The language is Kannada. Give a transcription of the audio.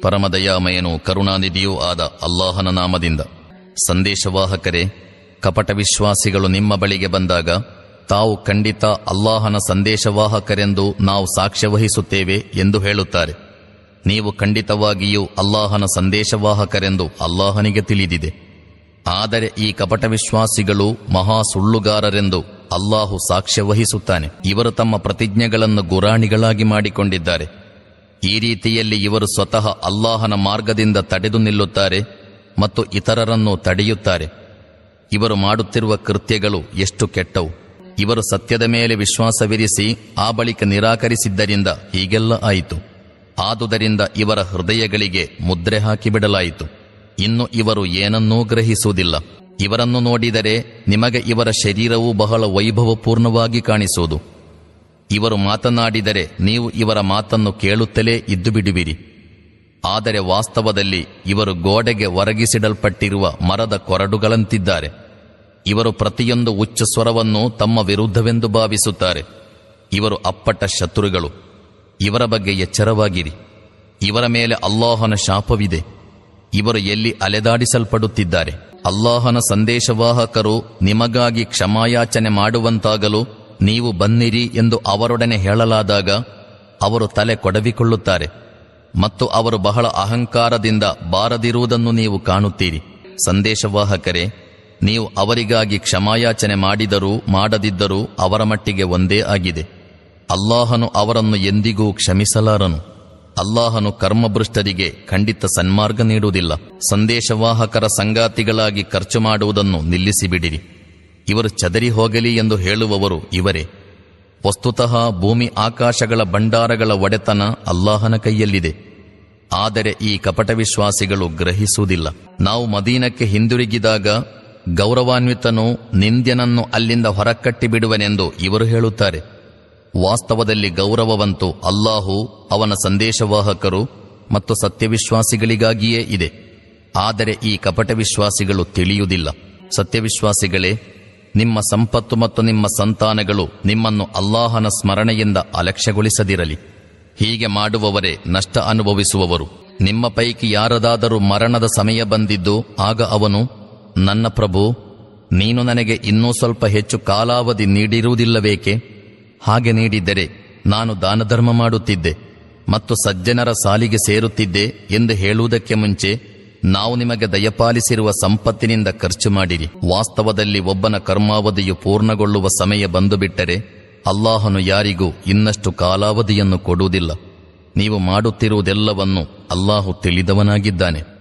ಪರಮದಯಾಮಯನು ಕರುಣಾನಿಧಿಯೂ ಆದ ಅಲ್ಲಾಹನ ನಾಮದಿಂದ. ಸಂದೇಶವಾಹಕರೇ, ಕಪಟ ವಿಶ್ವಾಸಿಗಳು ನಿಮ್ಮ ಬಳಿಗೆ ಬಂದಾಗ, ತಾವು ಖಂಡಿತ ಅಲ್ಲಾಹನ ಸಂದೇಶವಾಹಕರೆಂದು ನಾವು ಸಾಕ್ಷ್ಯವಹಿಸುತ್ತೇವೆ ಎಂದು ಹೇಳುತ್ತಾರೆ. ನೀವು ಖಂಡಿತವಾಗಿಯೂ ಅಲ್ಲಾಹನ ಸಂದೇಶವಾಹಕರೆಂದು ಅಲ್ಲಾಹನಿಗೆ ತಿಳಿದಿದೆ. ಆದರೆ ಈ ಕಪಟ ವಿಶ್ವಾಸಿಗಳು ಮಹಾ ಸುಳ್ಳುಗಾರರೆಂದು ಅಲ್ಲಾಹು ಸಾಕ್ಷ್ಯ ವಹಿಸುತ್ತಾನೆ. ಇವರು ತಮ್ಮ ಪ್ರತಿಜ್ಞೆಗಳನ್ನು ಗುರಾಣಿಗಳಾಗಿ ಮಾಡಿಕೊಂಡಿದ್ದಾರೆ. ಈ ರೀತಿಯಲ್ಲಿ ಇವರು ಸ್ವತಃ ಅಲ್ಲಾಹನ ಮಾರ್ಗದಿಂದ ತಡೆದು ನಿಲ್ಲುತ್ತಾರೆ ಮತ್ತು ಇತರರನ್ನು ತಡೆಯುತ್ತಾರೆ. ಇವರು ಮಾಡುತ್ತಿರುವ ಕೃತ್ಯಗಳು ಎಷ್ಟು ಕೆಟ್ಟವು. ಇವರು ಸತ್ಯದ ಮೇಲೆ ವಿಶ್ವಾಸವಿರಿಸಿ ಆ ಬಳಿಕ ನಿರಾಕರಿಸಿದ್ದರಿಂದ ಹೀಗೆಲ್ಲ ಆಯಿತು. ಆದುದರಿಂದ ಇವರ ಹೃದಯಗಳಿಗೆ ಮುದ್ರೆ ಹಾಕಿಬಿಡಲಾಯಿತು. ಇನ್ನು ಇವರು ಏನನ್ನೂ ಗ್ರಹಿಸುವುದಿಲ್ಲ. ಇವರನ್ನು ನೋಡಿದರೆ ನಿಮಗೆ ಇವರ ಶರೀರವು ಬಹಳ ವೈಭವಪೂರ್ಣವಾಗಿ ಕಾಣಿಸುವುದು ಇವರು ಮಾತನಾಡಿದರೆ ನೀವು ಇವರ ಮಾತನ್ನು ಕೇಳುತ್ತಲೇ ಇದ್ದು ಬಿಡುವಿರಿ. ಆದರೆ ವಾಸ್ತವದಲ್ಲಿ ಇವರು ಗೋಡೆಗೆ ಒರಗಿಸಿಡಲ್ಪಟ್ಟಿರುವ ಮರದ ಕೊರಡುಗಳಂತಿದ್ದಾರೆ. ಇವರು ಪ್ರತಿಯೊಂದು ಉಚ್ಚ ಸ್ವರವನ್ನು ತಮ್ಮ ವಿರುದ್ಧವೆಂದು ಭಾವಿಸುತ್ತಾರೆ. ಇವರು ಅಪ್ಪಟ ಶತ್ರುಗಳು. ಇವರ ಬಗ್ಗೆ ಎಚ್ಚರವಾಗಿರಿ. ಇವರ ಮೇಲೆ ಅಲ್ಲಾಹನ ಶಾಪವಿದೆ. ಇವರು ಎಲ್ಲಿ ಅಲೆದಾಡಿಸಲ್ಪಡುತ್ತಿದ್ದಾರೆ? ಅಲ್ಲಾಹನ ಸಂದೇಶವಾಹಕರು ನಿಮಗಾಗಿ ಕ್ಷಮಾಯಾಚನೆ ಮಾಡುವಂತಾಗಲು ನೀವು ಬನ್ನಿರಿ ಎಂದು ಅವರೊಡನೆ ಹೇಳಲಾದಾಗ ಅವರು ತಲೆ ಕೊಡವಿಕೊಳ್ಳುತ್ತಾರೆ ಮತ್ತು ಅವರು ಬಹಳ ಅಹಂಕಾರದಿಂದ ಬಾರದಿರುವುದನ್ನು ನೀವು ಕಾಣುತ್ತೀರಿ. ಸಂದೇಶವಾಹಕರೇ, ನೀವು ಅವರಿಗಾಗಿ ಕ್ಷಮಾಯಾಚನೆ ಮಾಡಿದರೂ ಮಾಡದಿದ್ದರೂ ಅವರ ಮಟ್ಟಿಗೆ ಒಂದೇ ಆಗಿದೆ. ಅಲ್ಲಾಹನು ಅವರನ್ನು ಎಂದಿಗೂ ಕ್ಷಮಿಸಲಾರನು. ಅಲ್ಲಾಹನು ಕರ್ಮಭೃಷ್ಟರಿಗೆ ಖಂಡಿತ ಸನ್ಮಾರ್ಗ ನೀಡುವುದಿಲ್ಲ. ಸಂದೇಶವಾಹಕರ ಸಂಗಾತಿಗಳಾಗಿ ಖರ್ಚು ಮಾಡುವುದನ್ನು ನಿಲ್ಲಿಸಿಬಿಡಿರಿ. ಇವರು ಚದರಿ ಹೋಗಲಿ ಎಂದು ಹೇಳುವವರು ಇವರೇ. ವಸ್ತುತಃ ಭೂಮಿ ಆಕಾಶಗಳ ಭಂಡಾರಗಳ ಒಡೆತನ ಅಲ್ಲಾಹನ ಕೈಯಲ್ಲಿದೆ. ಆದರೆ ಈ ಕಪಟ ವಿಶ್ವಾಸಿಗಳು ಗ್ರಹಿಸುವುದಿಲ್ಲ. ನಾವು ಮದೀನಕ್ಕೆ ಹಿಂದಿರುಗಿದಾಗ ಗೌರವಾನ್ವಿತನು ನಿಂದ್ಯನನ್ನು ಅಲ್ಲಿಂದ ಹೊರಕಟ್ಟಿಬಿಡುವನೆಂದು ಇವರು ಹೇಳುತ್ತಾರೆ. ವಾಸ್ತವದಲ್ಲಿ ಗೌರವವಂತು ಅಲ್ಲಾಹು ಅವನ ಸಂದೇಶವಾಹಕರು ಮತ್ತು ಸತ್ಯವಿಶ್ವಾಸಿಗಳಿಗಾಗಿಯೇ ಇದೆ. ಆದರೆ ಈ ಕಪಟ ವಿಶ್ವಾಸಿಗಳು ತಿಳಿಯುವುದಿಲ್ಲ. ಸತ್ಯವಿಶ್ವಾಸಿಗಳೇ, ನಿಮ್ಮ ಸಂಪತ್ತು ಮತ್ತು ನಿಮ್ಮ ಸಂತಾನಗಳು ನಿಮ್ಮನ್ನು ಅಲ್ಲಾಹನ ಸ್ಮರಣೆಯಿಂದ ಅಲಕ್ಷ್ಯಗೊಳಿಸದಿರಲಿ. ಹೀಗೆ ಮಾಡುವವರೇ ನಷ್ಟ ಅನುಭವಿಸುವವರು. ನಿಮ್ಮ ಪೈಕಿ ಯಾರದಾದರೂ ಮರಣದ ಸಮಯ ಬಂದಿದ್ದು, ಆಗ ಅವನು, ನನ್ನ ಪ್ರಭು, ನೀನು ನನಗೆ ಇನ್ನೂ ಸ್ವಲ್ಪ ಹೆಚ್ಚು ಕಾಲಾವಧಿ ನೀಡಿರುವುದಿಲ್ಲವೇಕೆ? ಹಾಗೆ ನೀಡಿದ್ದರೆ ನಾನು ದಾನಧರ್ಮ ಮಾಡುತ್ತಿದ್ದೆ ಮತ್ತು ಸಜ್ಜನರ ಸಾಲಿಗೆ ಸೇರುತ್ತಿದ್ದೆ ಎಂದು ಹೇಳುವುದಕ್ಕೆ ಮುಂಚೆ ನಾವು ನಿಮಗೆ ದಯಪಾಲಿಸಿರುವ ಸಂಪತ್ತಿನಿಂದ ಖರ್ಚು ಮಾಡಿರಿ. ವಾಸ್ತವದಲ್ಲಿ ಒಬ್ಬನ ಕರ್ಮಾವಧಿಯು ಪೂರ್ಣಗೊಳ್ಳುವ ಸಮಯ ಬಂದುಬಿಟ್ಟರೆ ಅಲ್ಲಾಹನು ಯಾರಿಗೂ ಇನ್ನಷ್ಟು ಕಾಲಾವಧಿಯನ್ನು ಕೊಡುವುದಿಲ್ಲ. ನೀವು ಮಾಡುತ್ತಿರುವುದೆಲ್ಲವನ್ನು ಅಲ್ಲಾಹು ತಿಳಿದವನಾಗಿದ್ದಾನೆ.